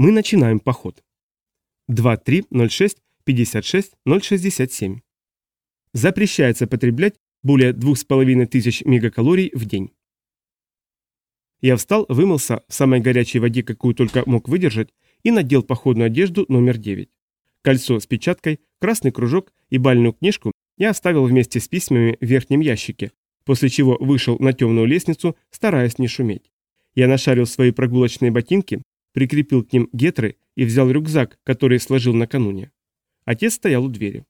Мы начинаем поход. 2306-56-067. Запрещается потреблять более 2500 мегакалорий в день. Я встал, вымылся в самой горячей воде, какую только мог выдержать, и надел походную одежду номер 9. Кольцо с печаткой, красный кружок и бальную книжку я оставил вместе с письмами в верхнем ящике, после чего вышел на темную лестницу, стараясь не шуметь. Я нашарил свои прогулочные ботинки, прикрепил к ним гетры и взял рюкзак, который сложил накануне. Отец стоял у двери.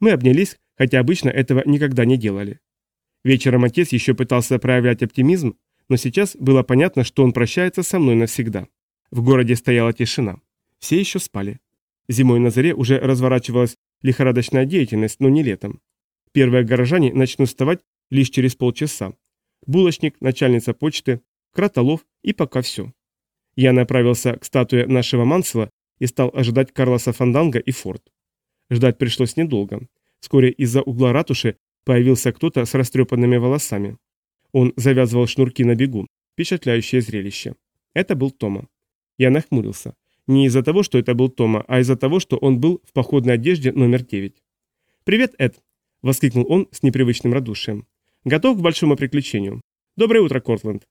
Мы обнялись, хотя обычно этого никогда не делали. Вечером отец еще пытался проявлять оптимизм, но сейчас было понятно, что он прощается со мной навсегда. В городе стояла тишина. Все еще спали. Зимой на заре уже разворачивалась лихорадочная деятельность, но не летом. Первые горожане начнут вставать лишь через полчаса. Булочник, начальница почты, Кратолов и пока все. Я направился к статуе нашего Мансела и стал ожидать Карлоса Фанданга и Форд. Ждать пришлось недолго. Вскоре из-за угла ратуши появился кто-то с растрепанными волосами. Он завязывал шнурки на бегу. Впечатляющее зрелище. Это был Тома. Я нахмурился. Не из-за того, что это был Тома, а из-за того, что он был в походной одежде номер 9. «Привет, Эд!» – воскликнул он с непривычным радушием. «Готов к большому приключению? Доброе утро, Кортленд!»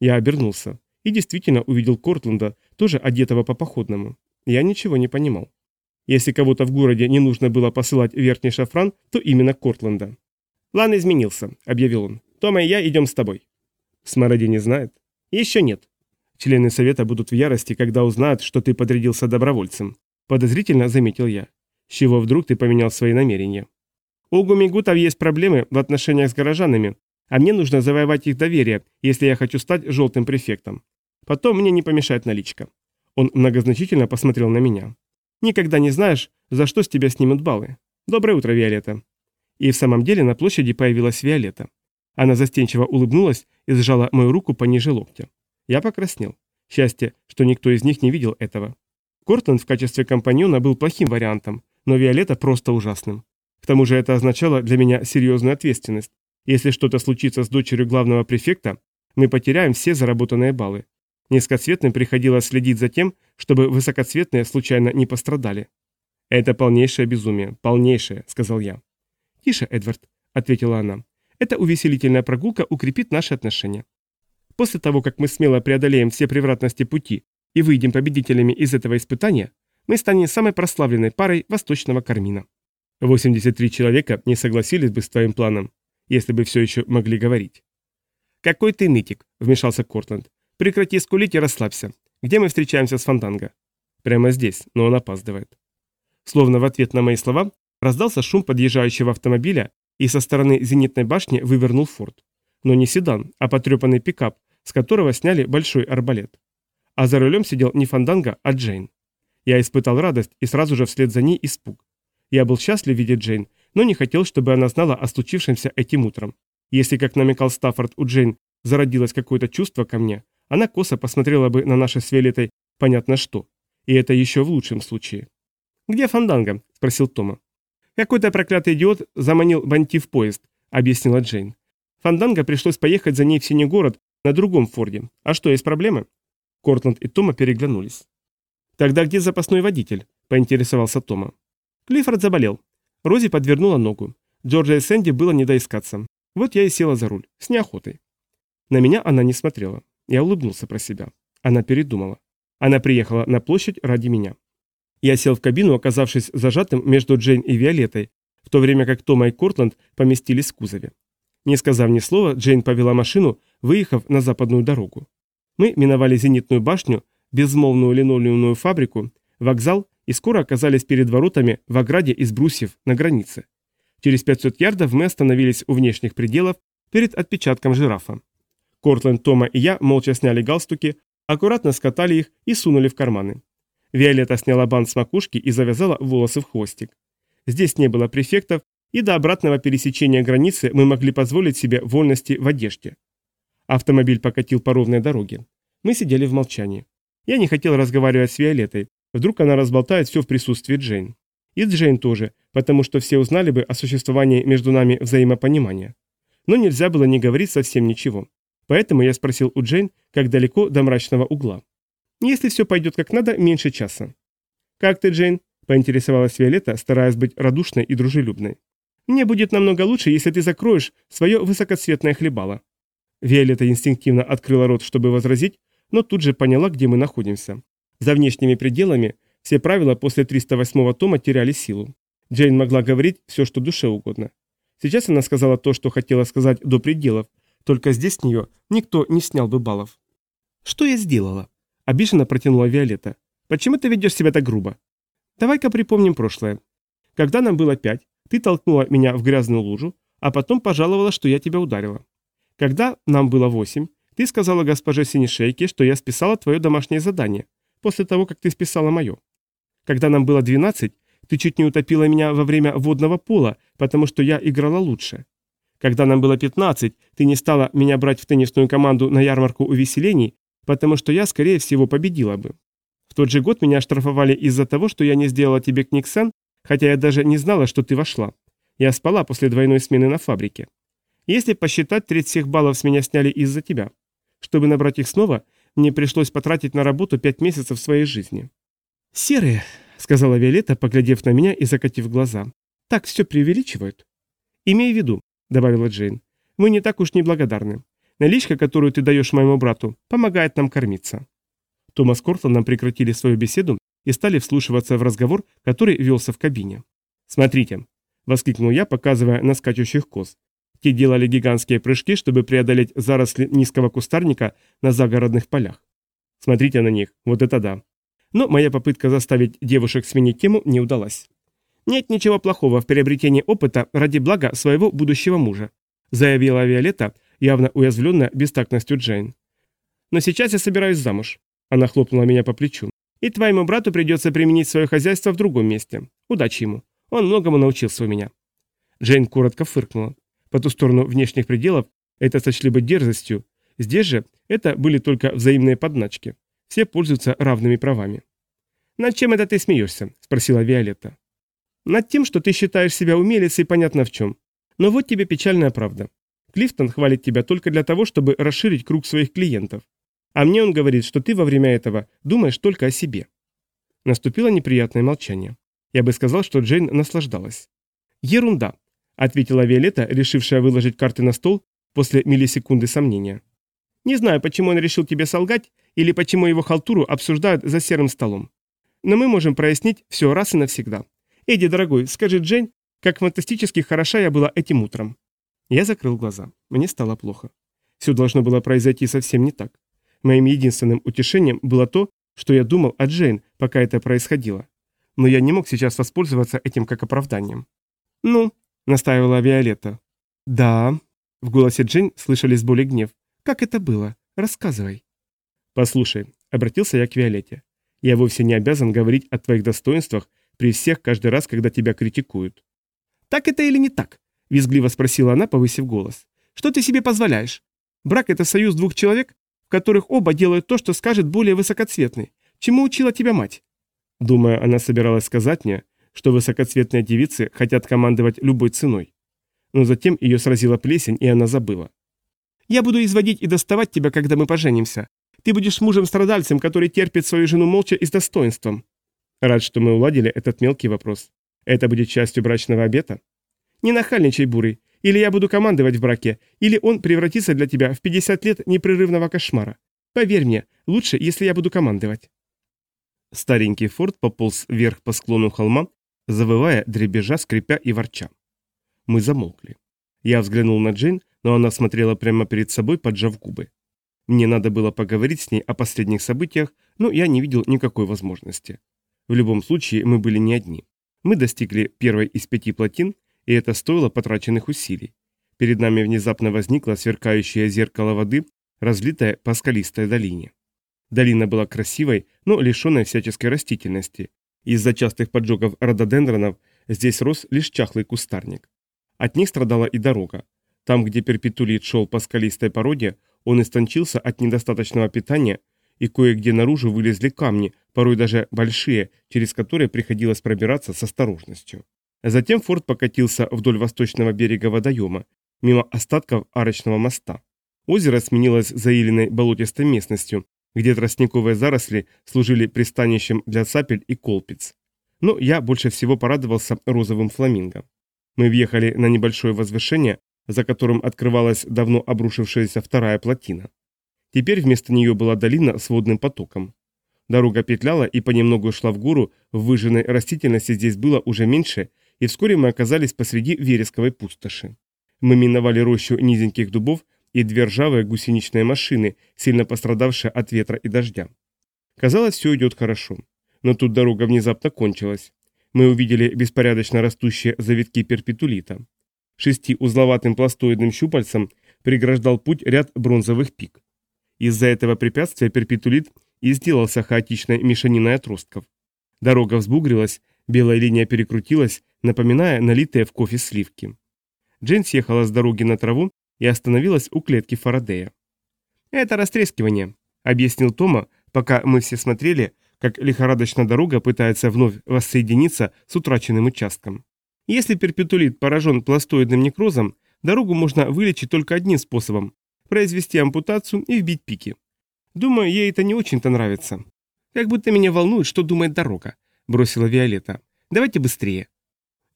Я обернулся и действительно увидел Кортленда, тоже одетого по походному. Я ничего не понимал. Если кого-то в городе не нужно было посылать верхний шафран, то именно Кортленда. «План изменился», — объявил он. «Тома и я идем с тобой». Смороди не знает? Еще нет. Члены совета будут в ярости, когда узнают, что ты подрядился добровольцем. Подозрительно заметил я. С чего вдруг ты поменял свои намерения? У Гумигутов есть проблемы в отношениях с горожанами, а мне нужно завоевать их доверие, если я хочу стать желтым префектом. Потом мне не помешает наличка. Он многозначительно посмотрел на меня. Никогда не знаешь, за что с тебя снимут баллы. Доброе утро, Виолетта. И в самом деле на площади появилась Виолетта. Она застенчиво улыбнулась и сжала мою руку пониже локтя. Я покраснел. Счастье, что никто из них не видел этого. Кортленд в качестве компаньона был плохим вариантом, но Виолетта просто ужасным. К тому же это означало для меня серьезную ответственность. Если что-то случится с дочерью главного префекта, мы потеряем все заработанные баллы. Низкоцветным приходилось следить за тем, чтобы высокоцветные случайно не пострадали. «Это полнейшее безумие, полнейшее», — сказал я. «Тише, Эдвард», — ответила она. «Эта увеселительная прогулка укрепит наши отношения. После того, как мы смело преодолеем все превратности пути и выйдем победителями из этого испытания, мы станем самой прославленной парой восточного кармина. 83 человека не согласились бы с твоим планом, если бы все еще могли говорить. «Какой ты нытик», — вмешался Кортланд. «Прекрати скулить и расслабься. Где мы встречаемся с Фонтанго?» «Прямо здесь, но он опаздывает». Словно в ответ на мои слова раздался шум подъезжающего автомобиля, и со стороны зенитной башни вывернул форт. Но не седан, а потрепанный пикап, с которого сняли большой арбалет. А за рулем сидел не Фанданга, а Джейн. Я испытал радость и сразу же вслед за ней испуг. Я был счастлив видеть Джейн, но не хотел, чтобы она знала о случившемся этим утром. Если, как намекал Стаффорд, у Джейн зародилось какое-то чувство ко мне, она косо посмотрела бы на наше с Велетой понятно что. И это еще в лучшем случае. «Где Фанданга?» – спросил Тома. «Какой-то проклятый идиот заманил Банти в поезд», – объяснила Джейн. Фанданга пришлось поехать за ней в Синий город на другом форде. А что, есть проблемы? Кортланд и Тома переглянулись. Тогда где запасной водитель? Поинтересовался Тома. Клиффорд заболел. Рози подвернула ногу. Джорджа и Сэнди было не доискаться. Вот я и села за руль. С неохотой. На меня она не смотрела. Я улыбнулся про себя. Она передумала. Она приехала на площадь ради меня. Я сел в кабину, оказавшись зажатым между Джейн и Виолеттой, в то время как Тома и Кортланд поместились в кузове. Не сказав ни слова, Джейн повела машину, выехав на западную дорогу. Мы миновали зенитную башню, безмолвную линолеумную фабрику, вокзал и скоро оказались перед воротами в ограде из брусьев на границе. Через 500 ярдов мы остановились у внешних пределов перед отпечатком жирафа. Кортленд, Тома и я молча сняли галстуки, аккуратно скатали их и сунули в карманы. Виолетта сняла бант с макушки и завязала волосы в хвостик. Здесь не было префектов, и до обратного пересечения границы мы могли позволить себе вольности в одежде. Автомобиль покатил по ровной дороге. Мы сидели в молчании. Я не хотел разговаривать с Виолеттой, вдруг она разболтает все в присутствии Джейн. И Джейн тоже, потому что все узнали бы о существовании между нами взаимопонимания. Но нельзя было не говорить совсем ничего. Поэтому я спросил у Джейн, как далеко до мрачного угла. Если все пойдет как надо, меньше часа. «Как ты, Джейн?» – поинтересовалась Виолетта, стараясь быть радушной и дружелюбной. «Мне будет намного лучше, если ты закроешь свое высокоцветное хлебало». Виолетта инстинктивно открыла рот, чтобы возразить, но тут же поняла, где мы находимся. За внешними пределами все правила после 308 тома теряли силу. Джейн могла говорить все, что душе угодно. Сейчас она сказала то, что хотела сказать до пределов, только здесь с нее никто не снял бы баллов. «Что я сделала?» – обиженно протянула Виолетта. «Почему ты ведешь себя так грубо?» «Давай-ка припомним прошлое. Когда нам было пять, ты толкнула меня в грязную лужу, а потом пожаловала, что я тебя ударила. Когда нам было восемь, ты сказала госпоже Синишейке, что я списала твое домашнее задание, после того, как ты списала мое. Когда нам было двенадцать, ты чуть не утопила меня во время водного пола, потому что я играла лучше. Когда нам было 15, ты не стала меня брать в теннисную команду на ярмарку увеселений, потому что я, скорее всего, победила бы. В тот же год меня оштрафовали из-за того, что я не сделала тебе книгсен, хотя я даже не знала, что ты вошла. Я спала после двойной смены на фабрике. Если посчитать, треть всех баллов с меня сняли из-за тебя. Чтобы набрать их снова, мне пришлось потратить на работу пять месяцев своей жизни. «Серые», — сказала Виолетта, поглядев на меня и закатив глаза. «Так все преувеличивают». «Имей в виду», — добавила Джейн, — «мы не так уж неблагодарны. Наличка, которую ты даешь моему брату, помогает нам кормиться». Томас Кортландом прекратили свою беседу и стали вслушиваться в разговор, который велся в кабине. «Смотрите», — воскликнул я, показывая на скачущих коз. Те делали гигантские прыжки, чтобы преодолеть заросли низкого кустарника на загородных полях. Смотрите на них, вот это да. Но моя попытка заставить девушек сменить тему не удалась. «Нет ничего плохого в приобретении опыта ради блага своего будущего мужа», заявила Виолетта, явно уязвленная бестактностью Джейн. «Но сейчас я собираюсь замуж». Она хлопнула меня по плечу. «И твоему брату придется применить свое хозяйство в другом месте. Удачи ему. Он многому научился у меня». Джейн коротко фыркнула. По ту сторону внешних пределов это сочли бы дерзостью. Здесь же это были только взаимные подначки. Все пользуются равными правами. «Над чем это ты смеешься?» – спросила Виолетта. «Над тем, что ты считаешь себя умелицей, понятно в чем. Но вот тебе печальная правда. Клифтон хвалит тебя только для того, чтобы расширить круг своих клиентов. А мне он говорит, что ты во время этого думаешь только о себе». Наступило неприятное молчание. Я бы сказал, что Джейн наслаждалась. «Ерунда», — ответила Виолетта, решившая выложить карты на стол после миллисекунды сомнения. «Не знаю, почему он решил тебе солгать, или почему его халтуру обсуждают за серым столом. Но мы можем прояснить все раз и навсегда. Эдди, дорогой, скажи Джейн, как фантастически хороша я была этим утром. Я закрыл глаза. Мне стало плохо. Все должно было произойти совсем не так. Моим единственным утешением было то, что я думал о Джейн, пока это происходило. Но я не мог сейчас воспользоваться этим как оправданием. «Ну», — настаивала Виолетта. «Да», — в голосе Джейн слышались боль и гнев. «Как это было? Рассказывай». «Послушай», — обратился я к Виолетте, — «я вовсе не обязан говорить о твоих достоинствах при всех каждый раз, когда тебя критикуют». «Так это или не так?» — визгливо спросила она, повысив голос. «Что ты себе позволяешь? Брак — это союз двух человек, в которых оба делают то, что скажет более высокоцветный. Чему учила тебя мать?» Думаю, она собиралась сказать мне, что высокоцветные девицы хотят командовать любой ценой. Но затем ее сразила плесень, и она забыла. «Я буду изводить и доставать тебя, когда мы поженимся. Ты будешь мужем-страдальцем, который терпит свою жену молча и с достоинством. Рад, что мы уладили этот мелкий вопрос. Это будет частью брачного обета? Не нахальничай, Бурый. Или я буду командовать в браке, или он превратится для тебя в 50 лет непрерывного кошмара. Поверь мне, лучше, если я буду командовать. Старенький форт пополз вверх по склону холма, завывая, дребежа, скрипя и ворча. Мы замолкли. Я взглянул на Джейн, но она смотрела прямо перед собой, поджав губы. Мне надо было поговорить с ней о последних событиях, но я не видел никакой возможности. В любом случае, мы были не одни. Мы достигли первой из пяти плотин, и это стоило потраченных усилий. Перед нами внезапно возникло сверкающее зеркало воды, разлитое по скалистой долине. Долина была красивой, но лишенной всяческой растительности. Из-за частых поджогов рододендронов здесь рос лишь чахлый кустарник. От них страдала и дорога. Там, где перпетулит шел по скалистой породе, он истончился от недостаточного питания, и кое-где наружу вылезли камни, порой даже большие, через которые приходилось пробираться с осторожностью. Затем форт покатился вдоль восточного берега водоема, мимо остатков арочного моста. Озеро сменилось заиленной болотистой местностью, где тростниковые заросли служили пристанищем для сапель и колпиц. Но я больше всего порадовался розовым фламинго. Мы въехали на небольшое возвышение, за которым открывалась давно обрушившаяся вторая плотина. Теперь вместо нее была долина с водным потоком. Дорога петляла и понемногу шла в гору, выжженной растительности здесь было уже меньше, и вскоре мы оказались посреди вересковой пустоши. Мы миновали рощу низеньких дубов и две ржавые гусеничные машины, сильно пострадавшие от ветра и дождя. Казалось, все идет хорошо. Но тут дорога внезапно кончилась. Мы увидели беспорядочно растущие завитки перпетулита. Шести узловатым пластоидным щупальцем преграждал путь ряд бронзовых пик. Из-за этого препятствия перпетулит и сделался хаотичной мешаниной отростков. Дорога взбугрилась, белая линия перекрутилась, напоминая налитые в кофе сливки. Джейн съехала с дороги на траву и остановилась у клетки Фарадея. «Это растрескивание», — объяснил Тома, пока мы все смотрели, как лихорадочно дорога пытается вновь воссоединиться с утраченным участком. Если перпетулит поражен пластоидным некрозом, дорогу можно вылечить только одним способом – произвести ампутацию и вбить пики. Думаю, ей это не очень-то нравится. Как будто меня волнует, что думает дорога, бросила Виолетта. Давайте быстрее.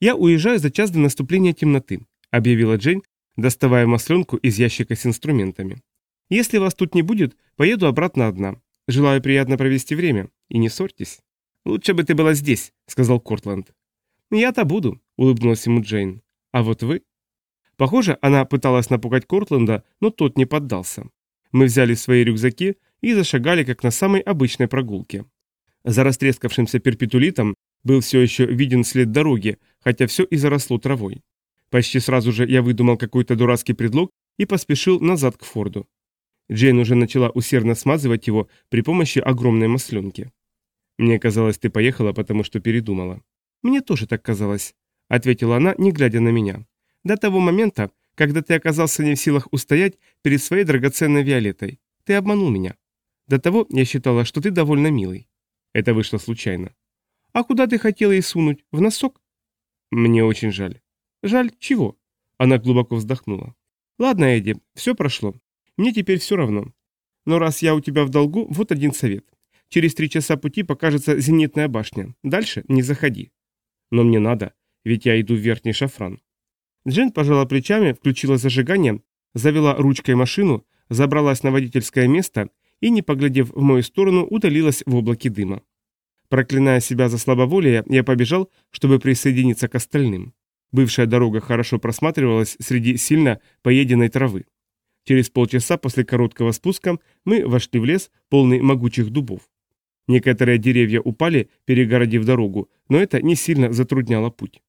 Я уезжаю за час до наступления темноты, объявила Джейн, доставая масленку из ящика с инструментами. Если вас тут не будет, поеду обратно одна. Желаю приятно провести время. И не ссорьтесь. Лучше бы ты была здесь, сказал Кортланд. Я-то буду, улыбнулась ему Джейн. А вот вы? Похоже, она пыталась напугать Кортленда, но тот не поддался. Мы взяли свои рюкзаки и зашагали, как на самой обычной прогулке. За растрескавшимся перпетулитом был все еще виден след дороги, хотя все и заросло травой. Почти сразу же я выдумал какой-то дурацкий предлог и поспешил назад к Форду. Джейн уже начала усердно смазывать его при помощи огромной масленки. «Мне казалось, ты поехала, потому что передумала». «Мне тоже так казалось», — ответила она, не глядя на меня. «До того момента, когда ты оказался не в силах устоять перед своей драгоценной Виолеттой. Ты обманул меня. До того я считала, что ты довольно милый. Это вышло случайно. А куда ты хотела и сунуть? В носок? Мне очень жаль. Жаль чего? Она глубоко вздохнула. Ладно, Эдди, все прошло. Мне теперь все равно. Но раз я у тебя в долгу, вот один совет. Через три часа пути покажется зенитная башня. Дальше не заходи. Но мне надо, ведь я иду в верхний шафран. Джен пожала плечами, включила зажигание, завела ручкой машину, забралась на водительское место и, не поглядев в мою сторону, удалилась в облаке дыма. Проклиная себя за слабоволие, я побежал, чтобы присоединиться к остальным. Бывшая дорога хорошо просматривалась среди сильно поеденной травы. Через полчаса после короткого спуска мы вошли в лес, полный могучих дубов. Некоторые деревья упали, перегородив дорогу, но это не сильно затрудняло путь.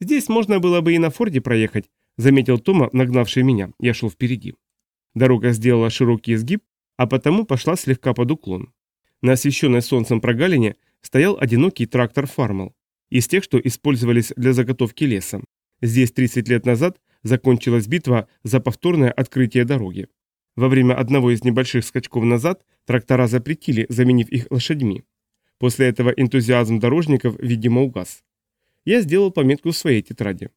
«Здесь можно было бы и на форде проехать», — заметил Тома, нагнавший меня. Я шел впереди. Дорога сделала широкий изгиб, а потому пошла слегка под уклон. На освещенной солнцем прогалине стоял одинокий трактор «Фармал», из тех, что использовались для заготовки леса. Здесь 30 лет назад закончилась битва за повторное открытие дороги. Во время одного из небольших скачков назад трактора запретили, заменив их лошадьми. После этого энтузиазм дорожников, видимо, угас. Я сделал пометку в своей тетради.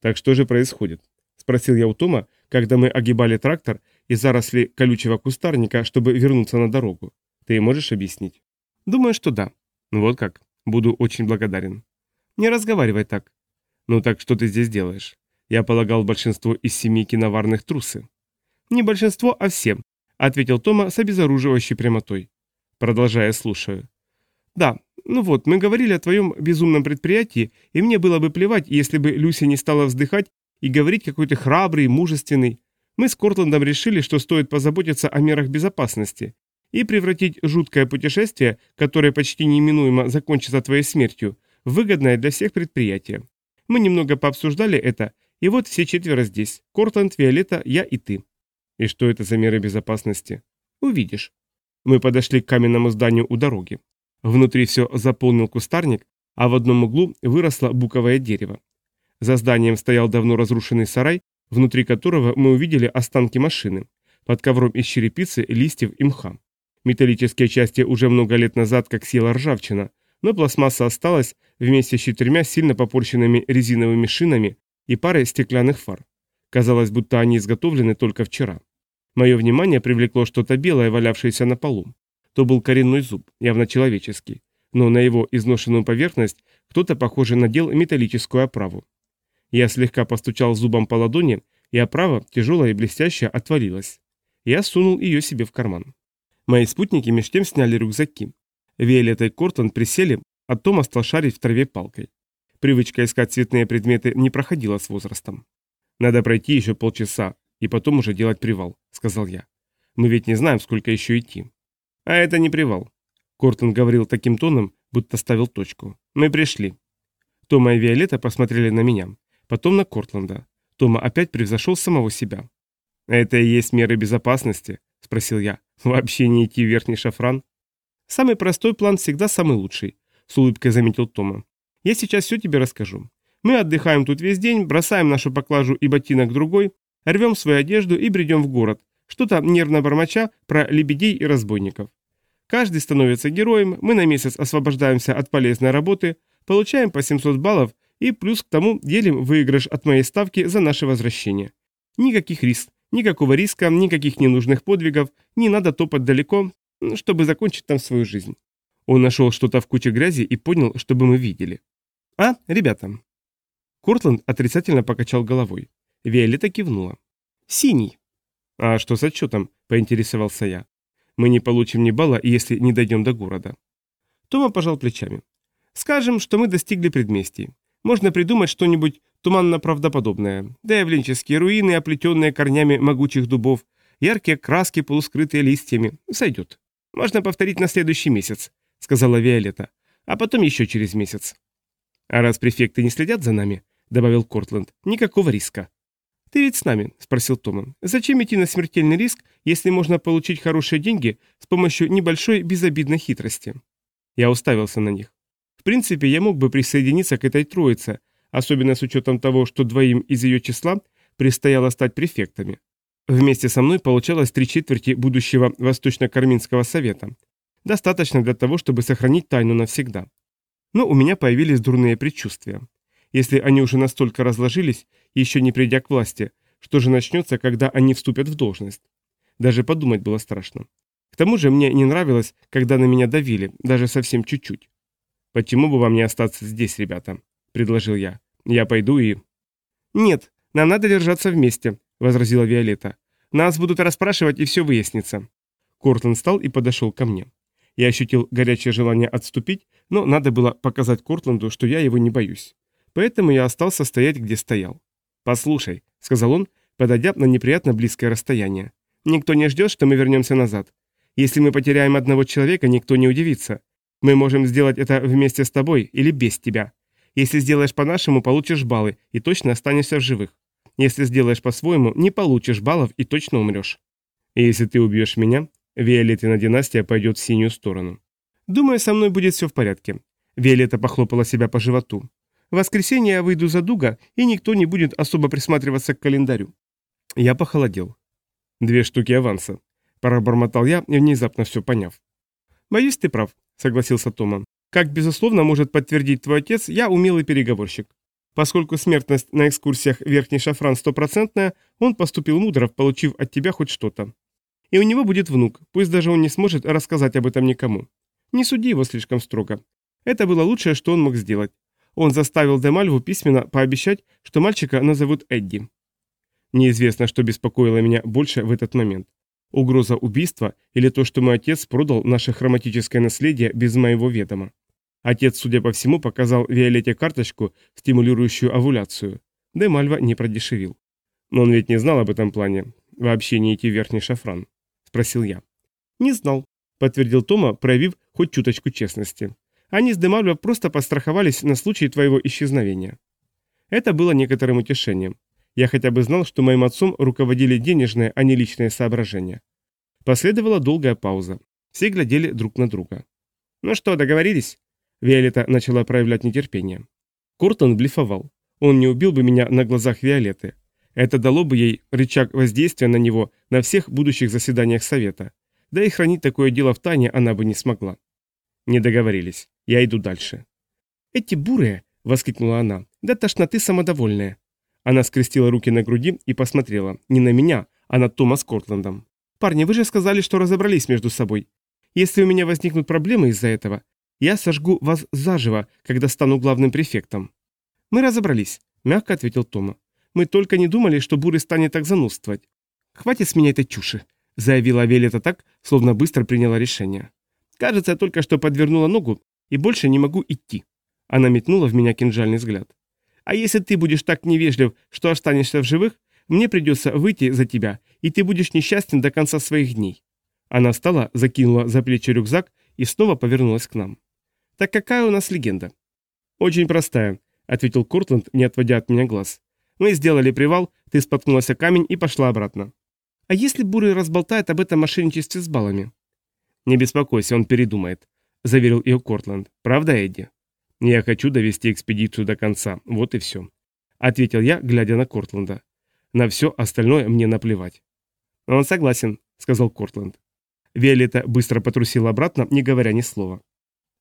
«Так что же происходит?» – спросил я у Тома, когда мы огибали трактор и заросли колючего кустарника, чтобы вернуться на дорогу. Ты можешь объяснить? Думаю, что да. Ну вот как. Буду очень благодарен. Не разговаривай так. Ну так что ты здесь делаешь? Я полагал, большинство из семи киноварных трусы. Не большинство, а все, ответил Тома с обезоруживающей прямотой. Продолжая, слушаю. Да, ну вот, мы говорили о твоем безумном предприятии, и мне было бы плевать, если бы Люся не стала вздыхать и говорить, какой ты храбрый, мужественный. Мы с Кортландом решили, что стоит позаботиться о мерах безопасности и превратить жуткое путешествие, которое почти неименуемо закончится твоей смертью, в выгодное для всех предприятие. Мы немного пообсуждали это, и вот все четверо здесь. Кортланд, Виолетта, я и ты. И что это за меры безопасности? Увидишь. Мы подошли к каменному зданию у дороги. Внутри все заполнил кустарник, а в одном углу выросло буковое дерево. За зданием стоял давно разрушенный сарай, внутри которого мы увидели останки машины, под ковром из черепицы, листьев и мха. Металлические части уже много лет назад как села ржавчина, но пластмасса осталась вместе с четырьмя сильно попорченными резиновыми шинами и парой стеклянных фар. Казалось, будто они изготовлены только вчера. Мое внимание привлекло что-то белое, валявшееся на полу. То был коренной зуб, явно человеческий, но на его изношенную поверхность кто-то, похоже, надел металлическую оправу. Я слегка постучал зубом по ладони, и оправа, тяжелая и блестящая, отвалилась. Я сунул ее себе в карман. Мои спутники меж тем сняли рюкзаки. Виолетта и Кортон присели, а Тома стал шарить в траве палкой. Привычка искать цветные предметы не проходила с возрастом. «Надо пройти еще полчаса, и потом уже делать привал», — сказал я. «Мы ведь не знаем, сколько еще идти». «А это не привал», — Кортон говорил таким тоном, будто ставил точку. «Мы пришли». Тома и Виолетта посмотрели на меня, потом на Кортланда. Тома опять превзошел самого себя. «Это и есть меры безопасности?» – спросил я. «Вообще не идти в верхний шафран?» «Самый простой план всегда самый лучший», – с улыбкой заметил Тома. «Я сейчас все тебе расскажу. Мы отдыхаем тут весь день, бросаем нашу поклажу и ботинок другой, рвем свою одежду и бредем в город, что-то нервно бормоча про лебедей и разбойников. Каждый становится героем, мы на месяц освобождаемся от полезной работы, получаем по 700 баллов и плюс к тому делим выигрыш от моей ставки за наше возвращение. Никаких рисков, Никакого риска, никаких ненужных подвигов, не надо топать далеко, чтобы закончить там свою жизнь. Он нашел что-то в куче грязи и понял, чтобы мы видели. А, ребята. Кортланд отрицательно покачал головой. Виолетта кивнула. Синий. А что с отчетом? Поинтересовался я. Мы не получим ни балла, если не дойдем до города. Тома пожал плечами. Скажем, что мы достигли предместий. Можно придумать что-нибудь туманно-правдоподобное. Даявленческие руины, оплетенные корнями могучих дубов, яркие краски, полускрытые листьями. Сойдет. Можно повторить на следующий месяц, сказала Виолетта. А потом еще через месяц. А раз префекты не следят за нами, добавил Кортленд, никакого риска. «Ты ведь с нами?» – спросил Тома. «Зачем идти на смертельный риск, если можно получить хорошие деньги с помощью небольшой безобидной хитрости?» Я уставился на них. В принципе, я мог бы присоединиться к этой троице, особенно с учетом того, что двоим из ее числа предстояло стать префектами. Вместе со мной получалось три четверти будущего Восточно-Карминского совета. Достаточно для того, чтобы сохранить тайну навсегда. Но у меня появились дурные предчувствия. Если они уже настолько разложились, еще не придя к власти, что же начнется, когда они вступят в должность? Даже подумать было страшно. К тому же мне не нравилось, когда на меня давили, даже совсем чуть-чуть. «Почему бы вам не остаться здесь, ребята?» – предложил я. «Я пойду и...» «Нет, нам надо держаться вместе», – возразила Виолетта. «Нас будут расспрашивать, и все выяснится». Кортон встал и подошел ко мне. Я ощутил горячее желание отступить, но надо было показать Кортланду, что я его не боюсь. Поэтому я остался стоять, где стоял. «Послушай», — сказал он, подойдя на неприятно близкое расстояние. «Никто не ждет, что мы вернемся назад. Если мы потеряем одного человека, никто не удивится. Мы можем сделать это вместе с тобой или без тебя. Если сделаешь по-нашему, получишь баллы и точно останешься в живых. Если сделаешь по-своему, не получишь баллов и точно умрешь. Если ты убьешь меня, Виолеттина династия пойдет в синюю сторону. Думаю, со мной будет все в порядке. Виолетта похлопала себя по животу. В воскресенье я выйду за Дуга, и никто не будет особо присматриваться к календарю. Я похолодел. Две штуки аванса. Пробормотал я, внезапно все поняв. Боюсь, ты прав. — согласился Тома. «Как, безусловно, может подтвердить твой отец, я умелый переговорщик. Поскольку смертность на экскурсиях Верхний Шафран стопроцентная, он поступил мудро, получив от тебя хоть что-то. И у него будет внук, пусть даже он не сможет рассказать об этом никому. Не суди его слишком строго. Это было лучшее, что он мог сделать. Он заставил Демальву письменно пообещать, что мальчика назовут Эдди. Неизвестно, что беспокоило меня больше в этот момент. Угроза убийства или то, что мой отец продал наше хроматическое наследие без моего ведома. Отец, судя по всему, показал Виолетте карточку, стимулирующую овуляцию. Де Мальва не продешевил. Но он ведь не знал об этом плане. Вообще не идти в верхний шафран. Спросил я. Не знал, подтвердил Тома, проявив хоть чуточку честности. Они с Демальва просто постраховались на случай твоего исчезновения. Это было некоторым утешением. Я хотя бы знал, что моим отцом руководили денежные, а не личные соображения. Последовала долгая пауза. Все глядели друг на друга. «Ну что, договорились?» Виолетта начала проявлять нетерпение. Кортон блефовал. Он не убил бы меня на глазах Виолетты. Это дало бы ей рычаг воздействия на него на всех будущих заседаниях Совета. Да и хранить такое дело в тайне она бы не смогла. Не договорились. Я иду дальше. «Эти бурые!» — воскликнула она. «Да тошноты самодовольная. Она скрестила руки на груди и посмотрела не на меня, а а над Тома с Кортландом. «Парни, вы же сказали, что разобрались между собой. Если у меня возникнут проблемы из-за этого, я сожгу вас заживо, когда стану главным префектом». «Мы разобрались», — мягко ответил Тома. «Мы только не думали, что Буры станет так занудствовать. Хватит с меня этой чуши», — заявила Велета так, словно быстро приняла решение. «Кажется, я только что подвернула ногу и больше не могу идти». Она метнула в меня кинжальный взгляд. «А если ты будешь так невежлив, что останешься в живых, мне придется выйти за тебя, и ты будешь несчастен до конца своих дней». Она встала, закинула за плечи рюкзак и снова повернулась к нам. «Так какая у нас легенда?» «Очень простая», — ответил Кортланд, не отводя от меня глаз. «Мы сделали привал, ты споткнулась о камень и пошла обратно». «А если Бурый разболтает об этом мошенничестве с баллами?» «Не беспокойся, он передумает», — заверил ее Кортланд. «Правда, Эдди?» «Я хочу довести экспедицию до конца, вот и все», — ответил я, глядя на Кортланда. «На все остальное мне наплевать». «Он согласен», — сказал Кортланд. Виолетта быстро потрусила обратно, не говоря ни слова.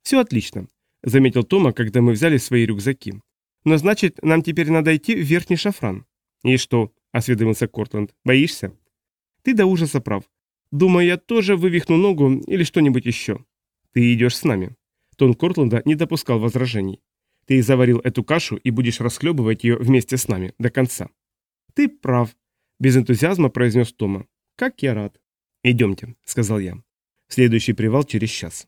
«Все отлично», — заметил Тома, когда мы взяли свои рюкзаки. «Но значит, нам теперь надо идти в верхний шафран». «И что?» — осведомился Кортланд. «Боишься?» «Ты до ужаса прав. Думаю, я тоже вывихну ногу или что-нибудь еще». «Ты идешь с нами». Тон Кортланда не допускал возражений. «Ты заварил эту кашу и будешь расхлебывать ее вместе с нами до конца». «Ты прав», — без энтузиазма произнес Тома. «Как я рад». «Идемте», — сказал я. Следующий привал через час.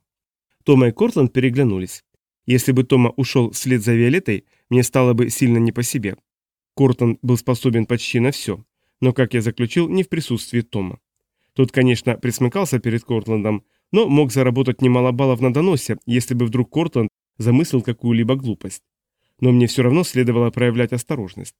Тома и Кортланд переглянулись. Если бы Тома ушел вслед за Виолеттой, мне стало бы сильно не по себе. Кортланд был способен почти на все, но, как я заключил, не в присутствии Тома. Тот, конечно, присмыкался перед Кортландом, но мог заработать немало баллов на доносе, если бы вдруг Кортланд замыслил какую-либо глупость. Но мне все равно следовало проявлять осторожность.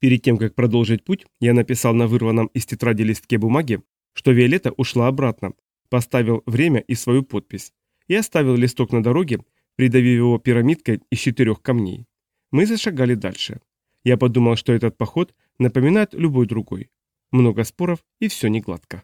Перед тем, как продолжить путь, я написал на вырванном из тетради листке бумаги, что Виолетта ушла обратно, поставил время и свою подпись, и оставил листок на дороге, придавив его пирамидкой из четырех камней. Мы зашагали дальше. Я подумал, что этот поход напоминает любой другой. Много споров и все не гладко.